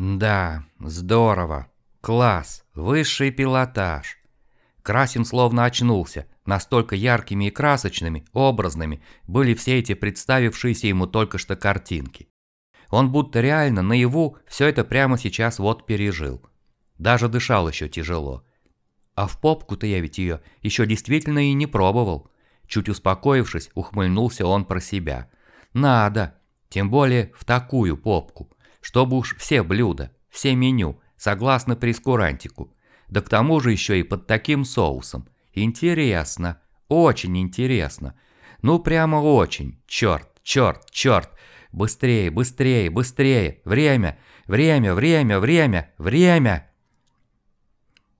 Да, здорово. Класс, высший пилотаж. Красин словно очнулся, настолько яркими и красочными, образными были все эти представившиеся ему только что картинки. Он будто реально наяву все это прямо сейчас вот пережил. Даже дышал еще тяжело. А в попку-то я ведь ее еще действительно и не пробовал. Чуть успокоившись, ухмыльнулся он про себя. Надо, тем более в такую попку, чтобы уж все блюда, все меню, согласно прескурантику. Да к тому же еще и под таким соусом. Интересно, очень интересно. Ну прямо очень, черт, черт, черт. Быстрее, быстрее, быстрее, время, время, время, время, время.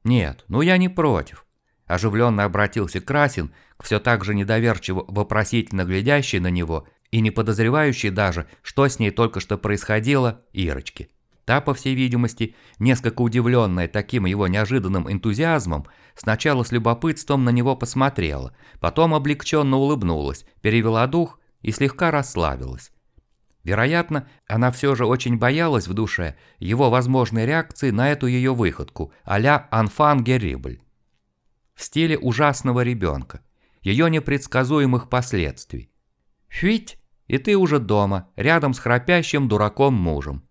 Нет, ну я не против. Оживленно обратился Красин к все так же недоверчиво вопросительно глядящей на него и не подозревающей даже, что с ней только что происходило, Ирочке. Та, по всей видимости, несколько удивленная таким его неожиданным энтузиазмом, сначала с любопытством на него посмотрела, потом облегченно улыбнулась, перевела дух и слегка расслабилась. Вероятно, она все же очень боялась в душе его возможной реакции на эту ее выходку, а-ля «Анфан Геррибль» в стиле ужасного ребенка, ее непредсказуемых последствий. Фить, и ты уже дома, рядом с храпящим дураком мужем.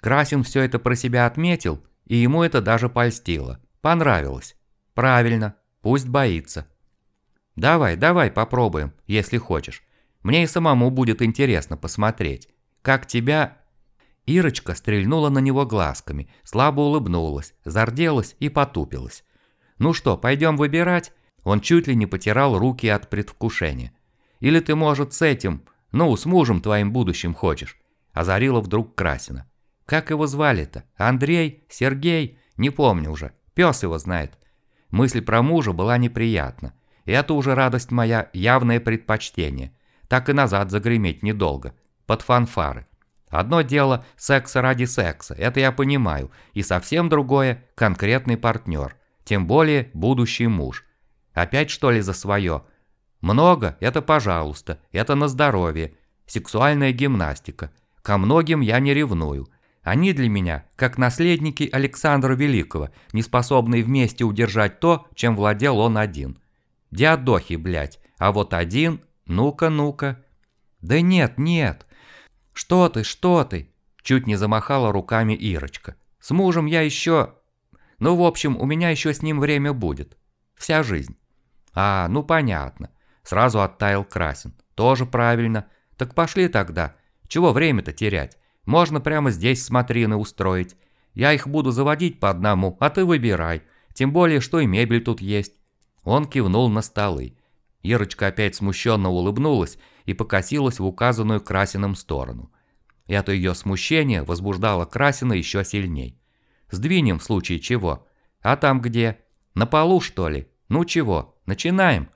Красин все это про себя отметил, и ему это даже польстило. Понравилось. Правильно, пусть боится. Давай, давай попробуем, если хочешь. Мне и самому будет интересно посмотреть. Как тебя... Ирочка стрельнула на него глазками, слабо улыбнулась, зарделась и потупилась. «Ну что, пойдем выбирать?» Он чуть ли не потирал руки от предвкушения. «Или ты, может, с этим, ну, с мужем твоим будущим хочешь?» Озарила вдруг Красина. «Как его звали-то? Андрей? Сергей? Не помню уже. Пес его знает». Мысль про мужа была неприятна. Это уже радость моя, явное предпочтение. Так и назад загреметь недолго. Под фанфары. Одно дело секса ради секса, это я понимаю, и совсем другое – конкретный партнер – тем более будущий муж. Опять что ли за свое? Много – это пожалуйста, это на здоровье. Сексуальная гимнастика. Ко многим я не ревную. Они для меня, как наследники Александра Великого, не способные вместе удержать то, чем владел он один. Диадохи, блядь, а вот один, ну-ка, ну-ка. Да нет, нет. Что ты, что ты? Чуть не замахала руками Ирочка. С мужем я еще... Ну, в общем, у меня еще с ним время будет. Вся жизнь. А, ну понятно. Сразу оттаял Красин. Тоже правильно. Так пошли тогда. Чего время-то терять? Можно прямо здесь смотрины устроить. Я их буду заводить по одному, а ты выбирай. Тем более, что и мебель тут есть. Он кивнул на столы. Ирочка опять смущенно улыбнулась и покосилась в указанную Красиным сторону. Это ее смущение возбуждало Красина еще сильней. Сдвинем в случае чего. А там где? На полу, что ли? Ну чего, начинаем?»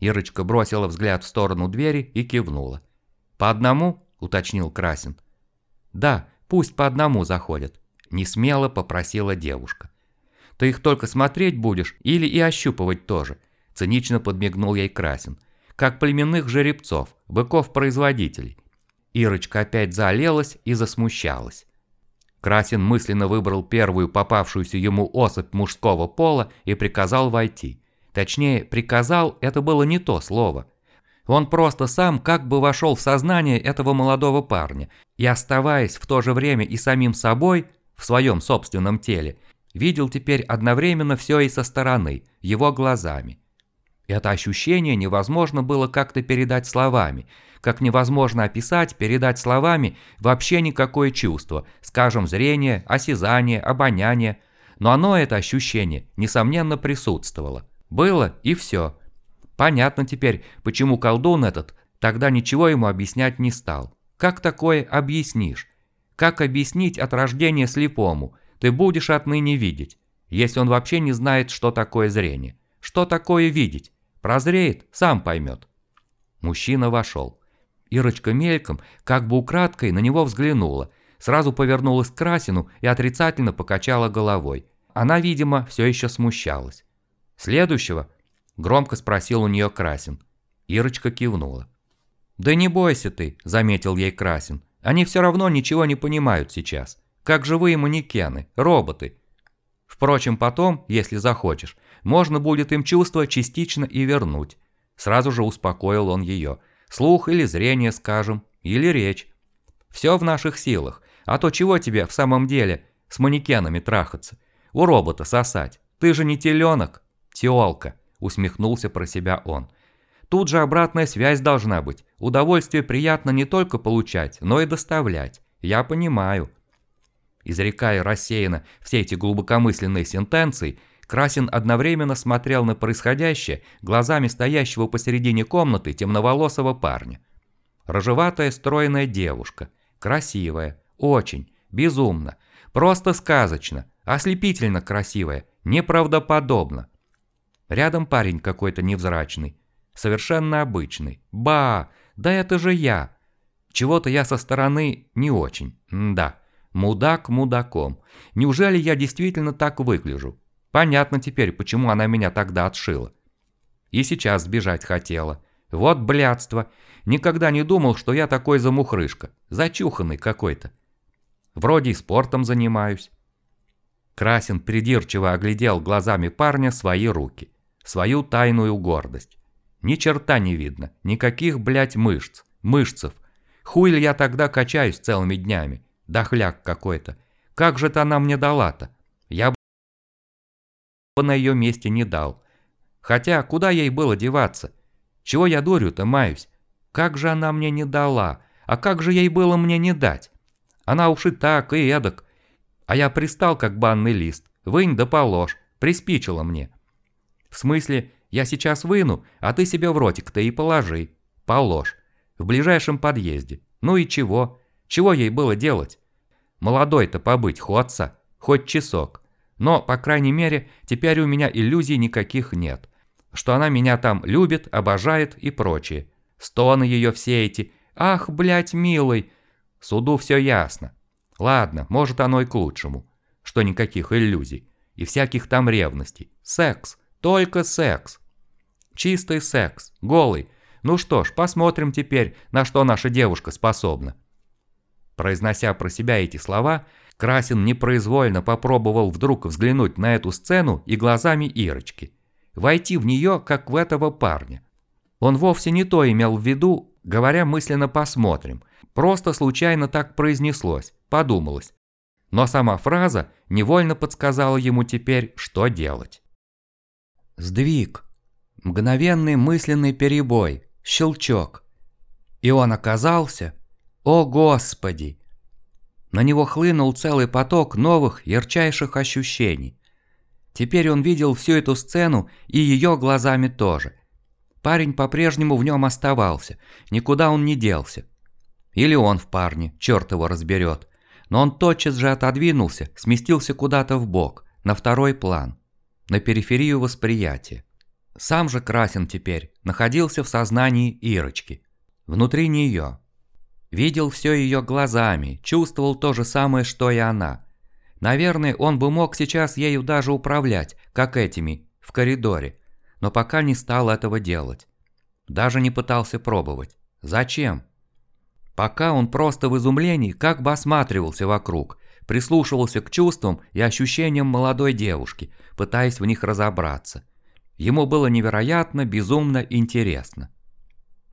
Ирочка бросила взгляд в сторону двери и кивнула. «По одному?» – уточнил Красин. «Да, пусть по одному заходят», – несмело попросила девушка. «Ты их только смотреть будешь или и ощупывать тоже?» – цинично подмигнул ей Красин. «Как племенных жеребцов, быков-производителей». Ирочка опять заолелась и засмущалась. Красин мысленно выбрал первую попавшуюся ему особь мужского пола и приказал войти. Точнее, приказал – это было не то слово. Он просто сам как бы вошел в сознание этого молодого парня и, оставаясь в то же время и самим собой, в своем собственном теле, видел теперь одновременно все и со стороны, его глазами. Это ощущение невозможно было как-то передать словами – как невозможно описать, передать словами вообще никакое чувство, скажем, зрение, осязание, обоняние. Но оно, это ощущение, несомненно присутствовало. Было и все. Понятно теперь, почему колдун этот тогда ничего ему объяснять не стал. Как такое объяснишь? Как объяснить от рождения слепому? Ты будешь отныне видеть, если он вообще не знает, что такое зрение. Что такое видеть? Прозреет, сам поймет. Мужчина вошел. Ирочка мельком, как бы украдкой, на него взглянула, сразу повернулась к Красину и отрицательно покачала головой. Она, видимо, все еще смущалась. «Следующего?» – громко спросил у нее Красин. Ирочка кивнула. «Да не бойся ты», – заметил ей Красин. «Они все равно ничего не понимают сейчас. как живые манекены, роботы. Впрочем, потом, если захочешь, можно будет им чувства частично и вернуть. Сразу же успокоил он ее. Слух или зрение, скажем, или речь. Все в наших силах. А то чего тебе в самом деле с манекенами трахаться? У робота сосать. Ты же не теленок. Теолка, усмехнулся про себя он. Тут же обратная связь должна быть. Удовольствие приятно не только получать, но и доставлять. Я понимаю. Изрекая рассеянно все эти глубокомысленные сентенции, Красин одновременно смотрел на происходящее глазами стоящего посередине комнаты темноволосого парня. Рожеватая стройная девушка, красивая, очень, безумно, просто сказочно, ослепительно красивая, неправдоподобно. Рядом парень какой-то невзрачный, совершенно обычный. Ба, да это же я. Чего-то я со стороны не очень, да. Мудак мудаком. Неужели я действительно так выгляжу? Понятно теперь, почему она меня тогда отшила. И сейчас сбежать хотела. Вот блядство. Никогда не думал, что я такой замухрышка. Зачуханный какой-то. Вроде и спортом занимаюсь. Красин придирчиво оглядел глазами парня свои руки. Свою тайную гордость. Ни черта не видно. Никаких, блядь, мышц. Мышцев. Хуй я тогда качаюсь целыми днями? Дохляк какой-то. Как же это она мне дала-то? Я бы на ее месте не дал. Хотя, куда ей было деваться? Чего я дурю-то маюсь? Как же она мне не дала? А как же ей было мне не дать? Она уж и так, и эдак. А я пристал, как банный лист. Вынь да положь. Приспичило мне. В смысле, я сейчас выну, а ты себе в ротик-то и положи. Положь. В ближайшем подъезде. Ну и чего? Чего ей было делать? Молодой-то побыть, ходца, хоть часок. Но, по крайней мере, теперь у меня иллюзий никаких нет. Что она меня там любит, обожает и прочее. Стоны ее все эти «Ах, блядь, милый!» Суду все ясно. Ладно, может оно и к лучшему. Что никаких иллюзий. И всяких там ревностей. Секс. Только секс. Чистый секс. Голый. Ну что ж, посмотрим теперь, на что наша девушка способна. Произнося про себя эти слова, Красин непроизвольно попробовал вдруг взглянуть на эту сцену и глазами Ирочки. Войти в нее, как в этого парня. Он вовсе не то имел в виду, говоря мысленно «посмотрим». Просто случайно так произнеслось, подумалось. Но сама фраза невольно подсказала ему теперь, что делать. Сдвиг. Мгновенный мысленный перебой. Щелчок. И он оказался о Господи! На него хлынул целый поток новых, ярчайших ощущений. Теперь он видел всю эту сцену и ее глазами тоже. Парень по-прежнему в нем оставался, никуда он не делся. Или он в парне, черт его разберет. Но он тотчас же отодвинулся, сместился куда-то в бок, на второй план, на периферию восприятия. Сам же Красин теперь находился в сознании Ирочки, внутри нее, Видел все ее глазами, чувствовал то же самое, что и она. Наверное, он бы мог сейчас ею даже управлять, как этими, в коридоре, но пока не стал этого делать. Даже не пытался пробовать. Зачем? Пока он просто в изумлении как бы осматривался вокруг, прислушивался к чувствам и ощущениям молодой девушки, пытаясь в них разобраться. Ему было невероятно, безумно интересно.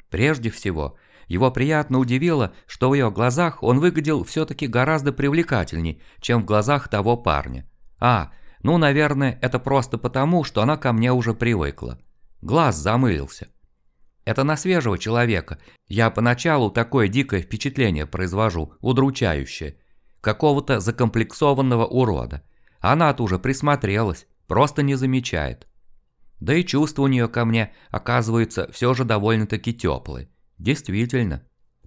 Прежде всего, его приятно удивило, что в ее глазах он выглядел все-таки гораздо привлекательней, чем в глазах того парня. А, ну, наверное, это просто потому, что она ко мне уже привыкла. Глаз замылился. Это на свежего человека. Я поначалу такое дикое впечатление произвожу, удручающее. Какого-то закомплексованного урода. Она-то уже присмотрелась, просто не замечает. Да и чувства у нее ко мне, оказывается, все же довольно-таки теплые. Действительно.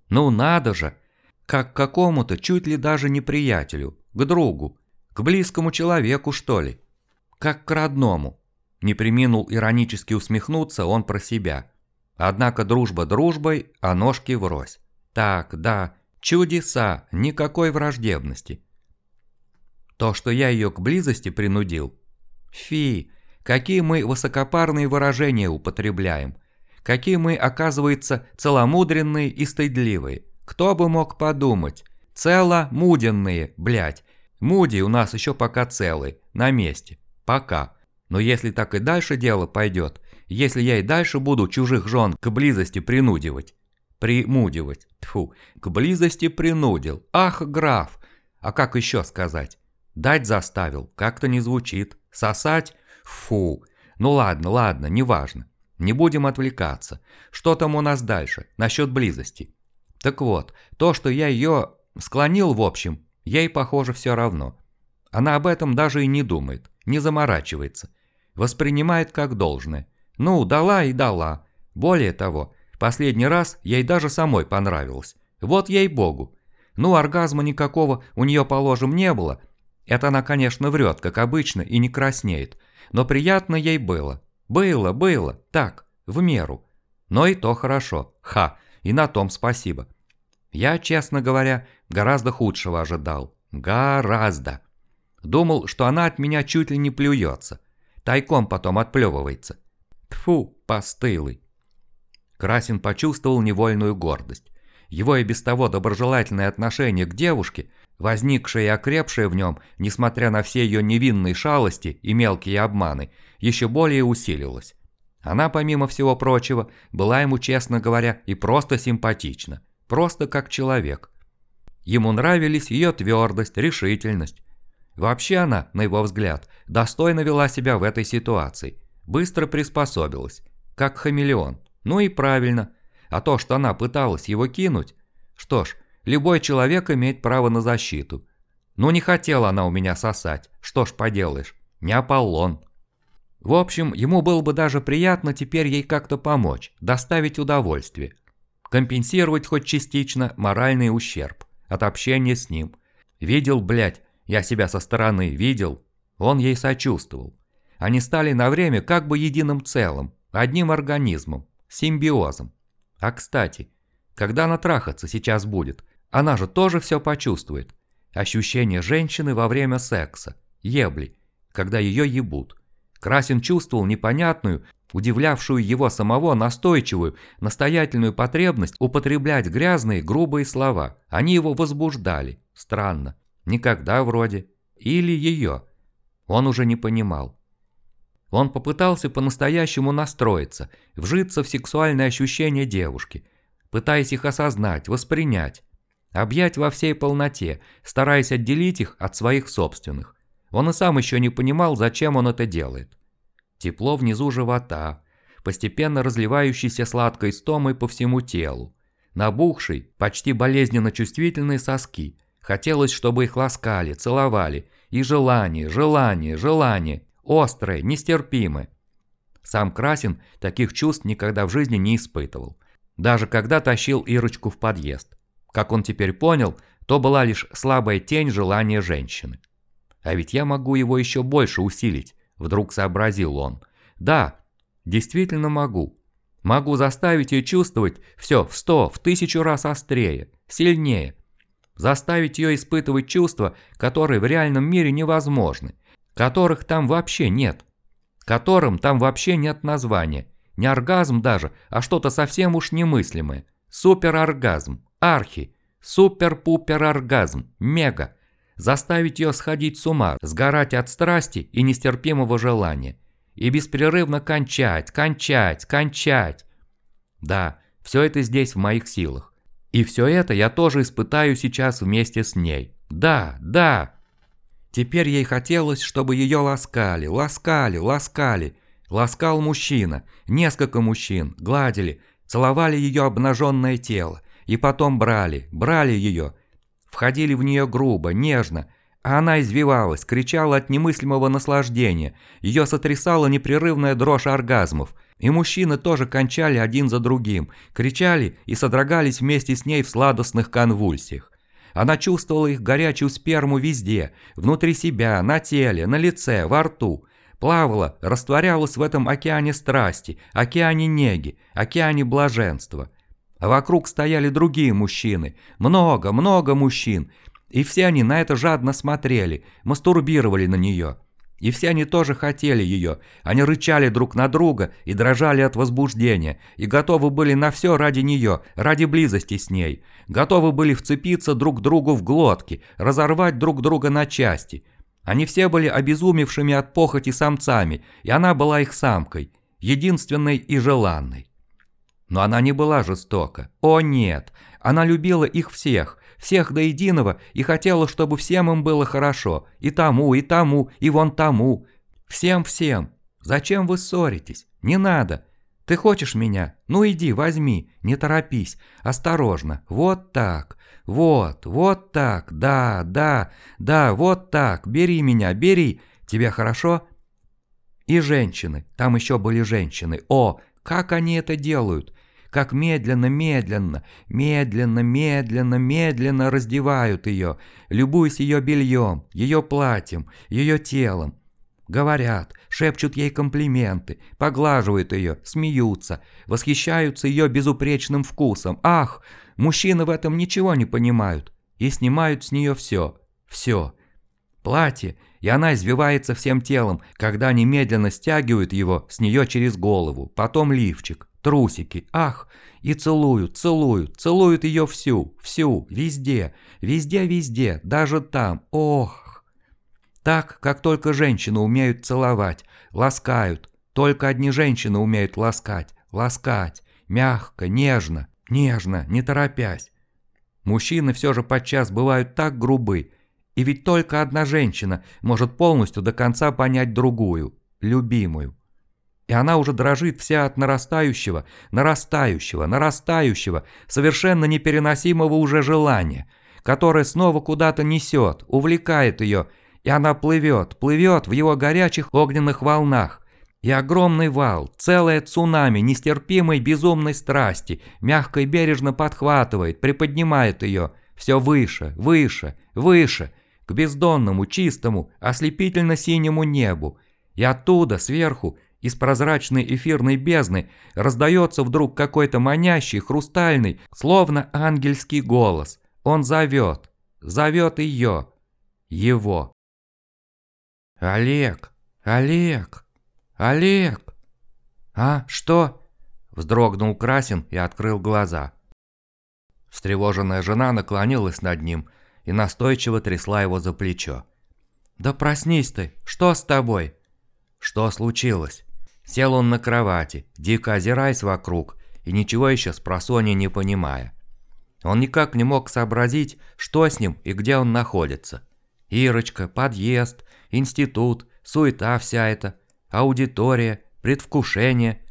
Ну надо же. Как к какому-то чуть ли даже не приятелю, к другу, к близкому человеку, что ли. Как к родному. Не приминул иронически усмехнуться он про себя. Однако дружба дружбой, а ножки врозь. Так, да, чудеса, никакой враждебности. То, что я ее к близости принудил. Фи, какие мы высокопарные выражения употребляем какие мы, оказывается, целомудренные и стыдливые. Кто бы мог подумать? Целомудренные, блядь. Муди у нас еще пока целый, на месте. Пока. Но если так и дальше дело пойдет, если я и дальше буду чужих жен к близости принудивать, примудивать, тфу, к близости принудил, ах, граф, а как еще сказать? Дать заставил, как-то не звучит, сосать, фу, ну ладно, ладно, неважно. Не будем отвлекаться. Что там у нас дальше, насчет близости? Так вот, то, что я ее склонил в общем, ей, похоже, все равно. Она об этом даже и не думает, не заморачивается. Воспринимает как должное. Ну, дала и дала. Более того, последний раз ей даже самой понравилось. Вот ей-богу. Ну, оргазма никакого у нее, положим, не было. Это она, конечно, врет, как обычно, и не краснеет. Но приятно ей было. Было, было, так, в меру. Но и то хорошо, ха, и на том спасибо. Я, честно говоря, гораздо худшего ожидал. Гораздо. Думал, что она от меня чуть ли не плюется. Тайком потом отплевывается. Тфу, постылый. Красин почувствовал невольную гордость. Его и без того доброжелательное отношение к девушке, возникшее и окрепшее в нем, несмотря на все ее невинные шалости и мелкие обманы, еще более усилилось. Она, помимо всего прочего, была ему, честно говоря, и просто симпатична. Просто как человек. Ему нравились ее твердость, решительность. Вообще она, на его взгляд, достойно вела себя в этой ситуации. Быстро приспособилась. Как хамелеон. Ну и правильно. А то, что она пыталась его кинуть... Что ж, любой человек имеет право на защиту. Ну не хотела она у меня сосать. Что ж поделаешь. Не Аполлон. В общем, ему было бы даже приятно теперь ей как-то помочь, доставить удовольствие. Компенсировать хоть частично моральный ущерб от общения с ним. Видел, блядь, я себя со стороны видел. Он ей сочувствовал. Они стали на время как бы единым целым, одним организмом, симбиозом. А кстати, когда она трахаться сейчас будет, она же тоже все почувствует. Ощущение женщины во время секса, ебли, когда ее ебут. Красин чувствовал непонятную, удивлявшую его самого настойчивую, настоятельную потребность употреблять грязные, грубые слова. Они его возбуждали. Странно. Никогда вроде. Или ее. Он уже не понимал. Он попытался по-настоящему настроиться, вжиться в сексуальные ощущения девушки, пытаясь их осознать, воспринять, объять во всей полноте, стараясь отделить их от своих собственных. Он и сам еще не понимал, зачем он это делает. Тепло внизу живота, постепенно разливающийся сладкой стомой по всему телу, набухший, почти болезненно чувствительные соски. Хотелось, чтобы их ласкали, целовали, и желание, желание, желание, острое, нестерпимое. Сам Красин таких чувств никогда в жизни не испытывал. Даже когда тащил Ирочку в подъезд. Как он теперь понял, то была лишь слабая тень желания женщины. А ведь я могу его еще больше усилить, вдруг сообразил он. Да, действительно могу. Могу заставить ее чувствовать все в сто, в тысячу раз острее, сильнее. Заставить ее испытывать чувства, которые в реальном мире невозможны, которых там вообще нет, которым там вообще нет названия. Не оргазм даже, а что-то совсем уж немыслимое. Супероргазм, архи, супер-пупер-оргазм, мега заставить ее сходить с ума, сгорать от страсти и нестерпимого желания. И беспрерывно кончать, кончать, кончать. Да, все это здесь в моих силах. И все это я тоже испытаю сейчас вместе с ней. Да, да. Теперь ей хотелось, чтобы ее ласкали, ласкали, ласкали. Ласкал мужчина, несколько мужчин, гладили, целовали ее обнаженное тело. И потом брали, брали ее, входили в нее грубо, нежно, а она извивалась, кричала от немыслимого наслаждения, ее сотрясала непрерывная дрожь оргазмов, и мужчины тоже кончали один за другим, кричали и содрогались вместе с ней в сладостных конвульсиях. Она чувствовала их горячую сперму везде, внутри себя, на теле, на лице, во рту. Плавала, растворялась в этом океане страсти, океане неги, океане блаженства. А вокруг стояли другие мужчины, много, много мужчин, и все они на это жадно смотрели, мастурбировали на нее. И все они тоже хотели ее. Они рычали друг на друга и дрожали от возбуждения, и готовы были на все ради нее, ради близости с ней. Готовы были вцепиться друг другу в глотки, разорвать друг друга на части. Они все были обезумевшими от похоти самцами, и она была их самкой, единственной и желанной. Но она не была жестока. О нет, она любила их всех, всех до единого и хотела, чтобы всем им было хорошо. И тому, и тому, и вон тому. Всем-всем. Зачем вы ссоритесь? Не надо. Ты хочешь меня? Ну иди, возьми, не торопись, осторожно. Вот так. Вот, вот так. Да, да, да, вот так. Бери меня, бери. Тебе хорошо? И женщины. Там еще были женщины. О, как они это делают? Как медленно, медленно, медленно, медленно, медленно раздевают ее, любуясь ее бельем, ее платьем, ее телом. Говорят, шепчут ей комплименты, поглаживают ее, смеются, восхищаются ее безупречным вкусом. Ах, мужчины в этом ничего не понимают и снимают с нее все, все. Платье, и она извивается всем телом, когда они медленно стягивают его с нее через голову, потом лифчик трусики, ах, и целуют, целуют, целуют ее всю, всю, везде, везде-везде, даже там, ох. Так, как только женщины умеют целовать, ласкают, только одни женщины умеют ласкать, ласкать, мягко, нежно, нежно, не торопясь. Мужчины все же подчас бывают так грубы, и ведь только одна женщина может полностью до конца понять другую, любимую и она уже дрожит вся от нарастающего, нарастающего, нарастающего, совершенно непереносимого уже желания, которое снова куда-то несет, увлекает ее, и она плывет, плывет в его горячих огненных волнах. И огромный вал, целое цунами нестерпимой безумной страсти, мягко и бережно подхватывает, приподнимает ее, все выше, выше, выше, к бездонному, чистому, ослепительно-синему небу. И оттуда, сверху, из прозрачной эфирной бездны раздается вдруг какой-то манящий, хрустальный, словно ангельский голос. Он зовет, зовет ее, его. «Олег! Олег! Олег!» «А, что?» – вздрогнул Красин и открыл глаза. Встревоженная жена наклонилась над ним и настойчиво трясла его за плечо. «Да проснись ты! Что с тобой?» «Что случилось?» Сел он на кровати, дико озираясь вокруг и ничего еще с просони не понимая. Он никак не мог сообразить, что с ним и где он находится. Ирочка, подъезд, институт, суета вся эта, аудитория, предвкушение.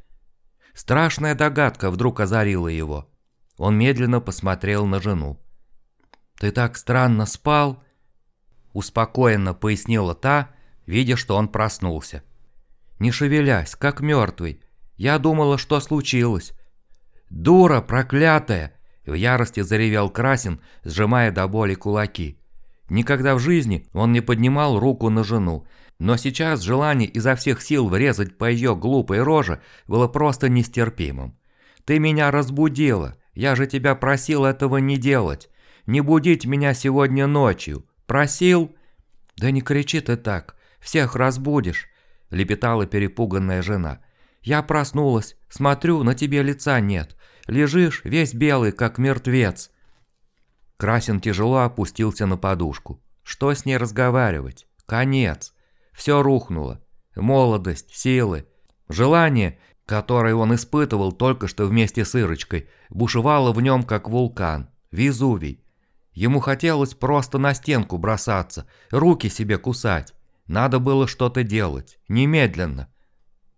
Страшная догадка вдруг озарила его. Он медленно посмотрел на жену. «Ты так странно спал?» Успокоенно пояснила та, видя, что он проснулся не шевелясь, как мертвый. Я думала, что случилось. «Дура проклятая!» – в ярости заревел Красин, сжимая до боли кулаки. Никогда в жизни он не поднимал руку на жену, но сейчас желание изо всех сил врезать по ее глупой роже было просто нестерпимым. «Ты меня разбудила, я же тебя просил этого не делать, не будить меня сегодня ночью. Просил?» «Да не кричи ты так, всех разбудишь. – лепетала перепуганная жена. «Я проснулась, смотрю, на тебе лица нет. Лежишь весь белый, как мертвец». Красин тяжело опустился на подушку. Что с ней разговаривать? Конец. Все рухнуло. Молодость, силы, желание, которое он испытывал только что вместе с Ирочкой, бушевало в нем, как вулкан. Везувий. Ему хотелось просто на стенку бросаться, руки себе кусать. Надо было что-то делать, немедленно.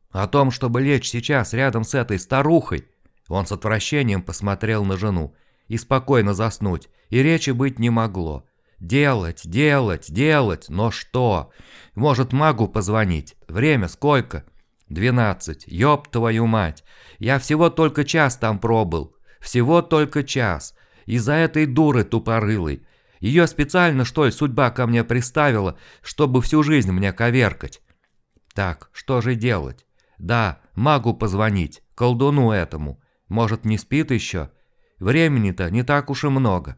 О том, чтобы лечь сейчас рядом с этой старухой, он с отвращением посмотрел на жену, и спокойно заснуть, и речи быть не могло. Делать, делать, делать, но что? Может, магу позвонить? Время сколько? Двенадцать, ёб твою мать. Я всего только час там пробыл. Всего только час. Из-за этой дуры тупорылой. Ее специально, что ли, судьба ко мне приставила, чтобы всю жизнь мне коверкать. Так, что же делать? Да, магу позвонить, колдуну этому. Может, не спит еще? Времени-то не так уж и много.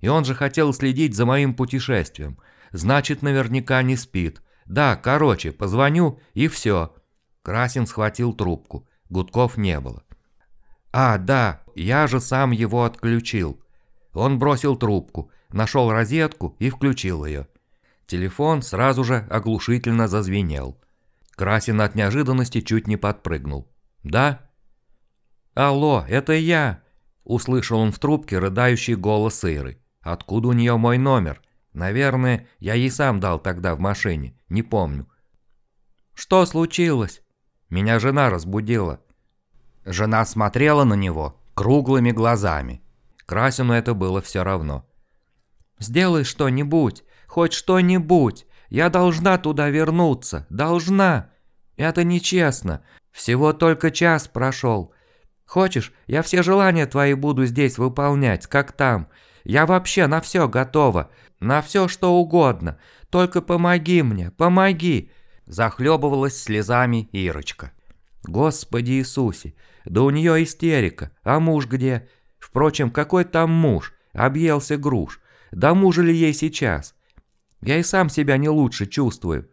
И он же хотел следить за моим путешествием. Значит, наверняка не спит. Да, короче, позвоню и все. Красин схватил трубку. Гудков не было. А, да, я же сам его отключил. Он бросил трубку, нашел розетку и включил ее. Телефон сразу же оглушительно зазвенел. Красин от неожиданности чуть не подпрыгнул. «Да?» «Алло, это я!» Услышал он в трубке рыдающий голос Иры. «Откуда у нее мой номер? Наверное, я ей сам дал тогда в машине, не помню». «Что случилось?» Меня жена разбудила. Жена смотрела на него круглыми глазами. Красину это было все равно. «Сделай что-нибудь, хоть что-нибудь. Я должна туда вернуться, должна. Это нечестно. Всего только час прошел. Хочешь, я все желания твои буду здесь выполнять, как там. Я вообще на все готова, на все что угодно. Только помоги мне, помоги!» Захлебывалась слезами Ирочка. «Господи Иисусе, да у нее истерика, а муж где? Впрочем, какой там муж? Объелся груш. Да мужа ли ей сейчас? Я и сам себя не лучше чувствую.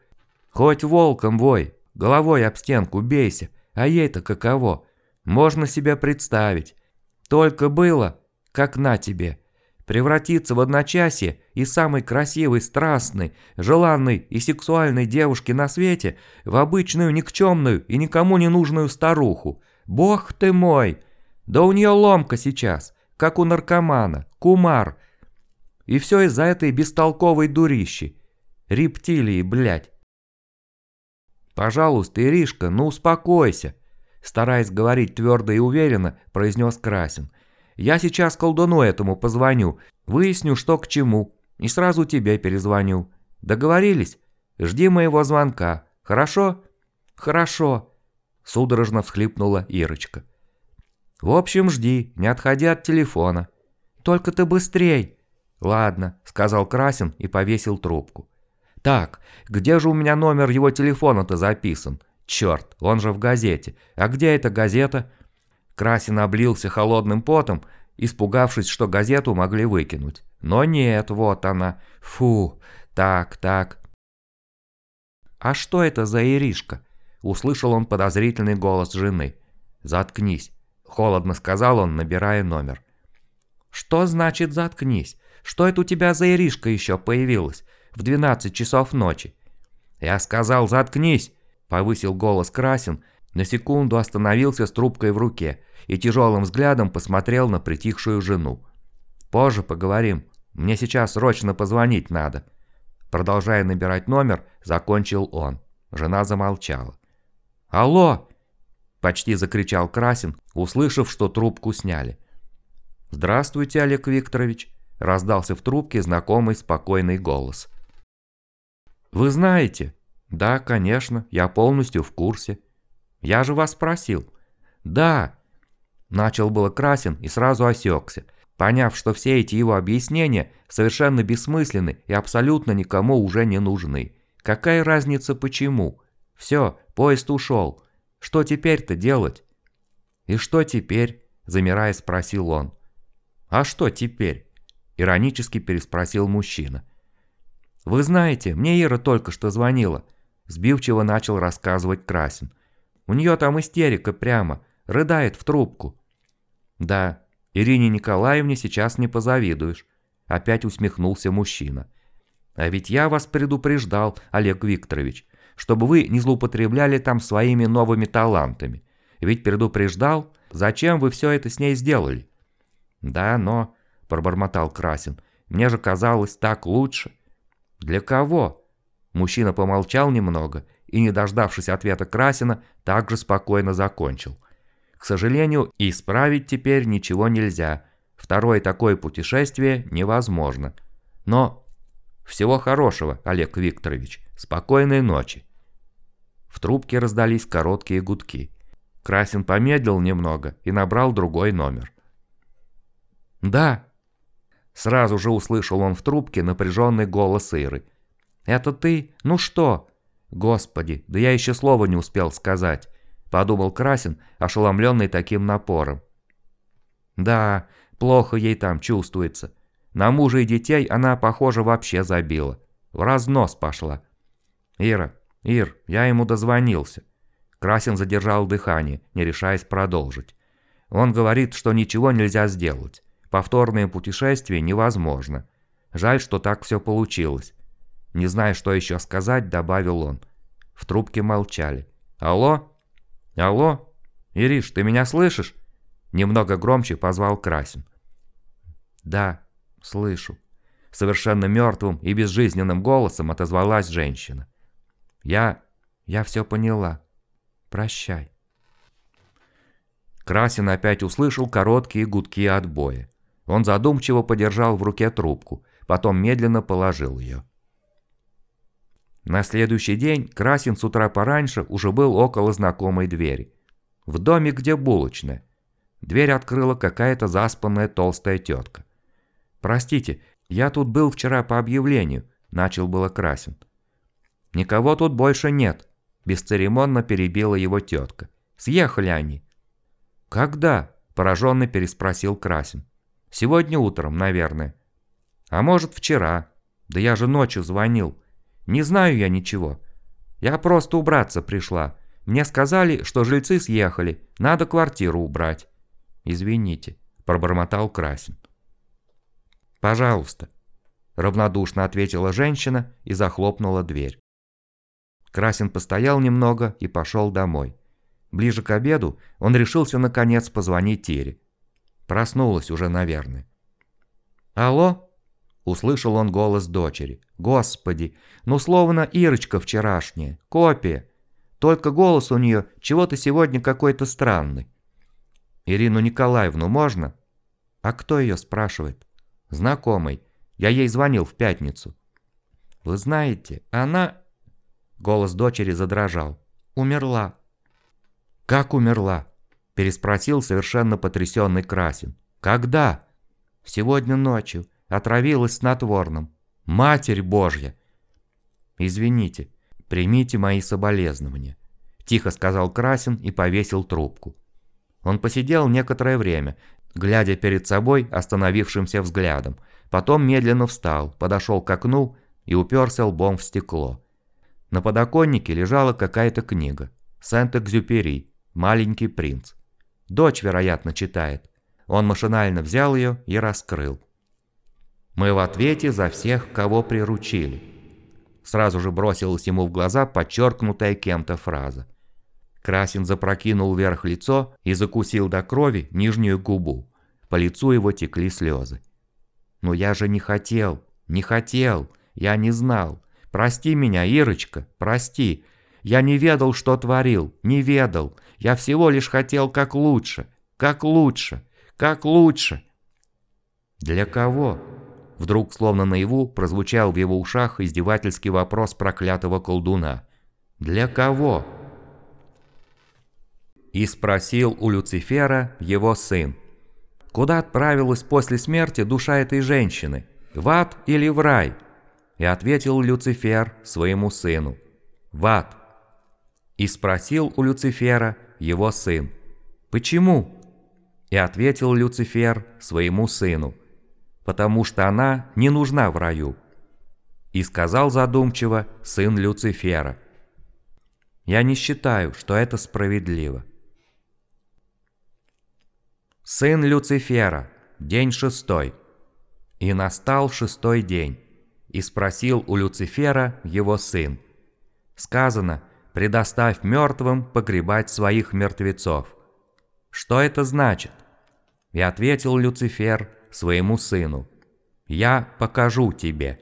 Хоть волком вой, головой об стенку бейся, а ей-то каково? Можно себе представить. Только было, как на тебе. Превратиться в одночасье и самой красивой, страстной, желанной и сексуальной девушки на свете в обычную никчемную и никому не нужную старуху. Бог ты мой! Да у нее ломка сейчас, как у наркомана, кумар. И все из-за этой бестолковой дурищи. Рептилии, блядь. «Пожалуйста, Иришка, ну успокойся», стараясь говорить твердо и уверенно, произнес Красин. «Я сейчас колдуну этому позвоню, выясню, что к чему, и сразу тебе перезвоню. Договорились? Жди моего звонка, хорошо?» «Хорошо», – судорожно всхлипнула Ирочка. «В общем, жди, не отходи от телефона. Только ты быстрей!» «Ладно», – сказал Красин и повесил трубку. Так, где же у меня номер его телефона-то записан? Черт, он же в газете. А где эта газета? Красин облился холодным потом, испугавшись, что газету могли выкинуть. Но нет, вот она. Фу, так, так. «А что это за Иришка?» Услышал он подозрительный голос жены. «Заткнись», – холодно сказал он, набирая номер. «Что значит «заткнись»? Что это у тебя за Иришка еще появилась? в 12 часов ночи. «Я сказал, заткнись!» – повысил голос Красин, на секунду остановился с трубкой в руке и тяжелым взглядом посмотрел на притихшую жену. «Позже поговорим. Мне сейчас срочно позвонить надо». Продолжая набирать номер, закончил он. Жена замолчала. «Алло!» – почти закричал Красин, услышав, что трубку сняли. «Здравствуйте, Олег Викторович!» – раздался в трубке знакомый спокойный голос. Вы знаете? Да, конечно, я полностью в курсе. Я же вас спросил. Да. Начал было Красин и сразу осекся, поняв, что все эти его объяснения совершенно бессмысленны и абсолютно никому уже не нужны. Какая разница почему? Все, поезд ушел. Что теперь-то делать? И что теперь? Замирая, спросил он. А что теперь? Иронически переспросил мужчина. «Вы знаете, мне Ира только что звонила», – сбивчиво начал рассказывать Красин. «У нее там истерика прямо, рыдает в трубку». «Да, Ирине Николаевне сейчас не позавидуешь», – опять усмехнулся мужчина. «А ведь я вас предупреждал, Олег Викторович, чтобы вы не злоупотребляли там своими новыми талантами. Ведь предупреждал, зачем вы все это с ней сделали?» «Да, но...» – пробормотал Красин. «Мне же казалось так лучше». «Для кого?» Мужчина помолчал немного и, не дождавшись ответа Красина, также спокойно закончил. «К сожалению, исправить теперь ничего нельзя. Второе такое путешествие невозможно. Но всего хорошего, Олег Викторович. Спокойной ночи». В трубке раздались короткие гудки. Красин помедлил немного и набрал другой номер. «Да», Сразу же услышал он в трубке напряженный голос Иры. «Это ты? Ну что?» «Господи, да я еще слова не успел сказать», – подумал Красин, ошеломленный таким напором. «Да, плохо ей там чувствуется. На мужа и детей она, похоже, вообще забила. В разнос пошла. «Ира, Ир, я ему дозвонился». Красин задержал дыхание, не решаясь продолжить. Он говорит, что ничего нельзя сделать. Повторное путешествие невозможно. Жаль, что так все получилось. Не зная, что еще сказать, добавил он. В трубке молчали. «Алло? Алло? Ириш, ты меня слышишь?» Немного громче позвал Красин. «Да, слышу». Совершенно мертвым и безжизненным голосом отозвалась женщина. «Я... я все поняла. Прощай». Красин опять услышал короткие гудки отбоя. Он задумчиво подержал в руке трубку, потом медленно положил ее. На следующий день Красин с утра пораньше уже был около знакомой двери. В доме, где булочная. Дверь открыла какая-то заспанная толстая тетка. «Простите, я тут был вчера по объявлению», – начал было Красин. «Никого тут больше нет», – бесцеремонно перебила его тетка. «Съехали они». «Когда?» – пораженно переспросил Красин. «Сегодня утром, наверное». «А может, вчера. Да я же ночью звонил. Не знаю я ничего. Я просто убраться пришла. Мне сказали, что жильцы съехали, надо квартиру убрать». «Извините», – пробормотал Красин. «Пожалуйста», – равнодушно ответила женщина и захлопнула дверь. Красин постоял немного и пошел домой. Ближе к обеду он решился наконец позвонить Тире. Проснулась уже, наверное. «Алло?» – услышал он голос дочери. «Господи, ну словно Ирочка вчерашняя, копия. Только голос у нее чего-то сегодня какой-то странный». «Ирину Николаевну можно?» «А кто ее спрашивает?» «Знакомый. Я ей звонил в пятницу». «Вы знаете, она...» Голос дочери задрожал. «Умерла. «Как умерла?» – переспросил совершенно потрясенный Красин. «Когда?» «Сегодня ночью. Отравилась снотворным. Матерь Божья!» «Извините, примите мои соболезнования», – тихо сказал Красин и повесил трубку. Он посидел некоторое время, глядя перед собой остановившимся взглядом, потом медленно встал, подошел к окну и уперся лбом в стекло. На подоконнике лежала какая-то книга. Сент-Экзюпери. «Маленький принц». Дочь, вероятно, читает. Он машинально взял ее и раскрыл. «Мы в ответе за всех, кого приручили». Сразу же бросилась ему в глаза подчеркнутая кем-то фраза. Красин запрокинул вверх лицо и закусил до крови нижнюю губу. По лицу его текли слезы. «Но я же не хотел, не хотел, я не знал. Прости меня, Ирочка, прости. Я не ведал, что творил, не ведал. Я всего лишь хотел как лучше, как лучше, как лучше. Для кого? Вдруг, словно наяву, прозвучал в его ушах издевательский вопрос проклятого колдуна. Для кого? И спросил у Люцифера его сын. Куда отправилась после смерти душа этой женщины? В ад или в рай? И ответил Люцифер своему сыну. В ад. И спросил у Люцифера его сын. «Почему?» И ответил Люцифер своему сыну. «Потому что она не нужна в раю». И сказал задумчиво сын Люцифера. «Я не считаю, что это справедливо». Сын Люцифера, день шестой. И настал шестой день. И спросил у Люцифера его сын. Сказано, предоставь мертвым погребать своих мертвецов. Что это значит? И ответил Люцифер своему сыну, «Я покажу тебе».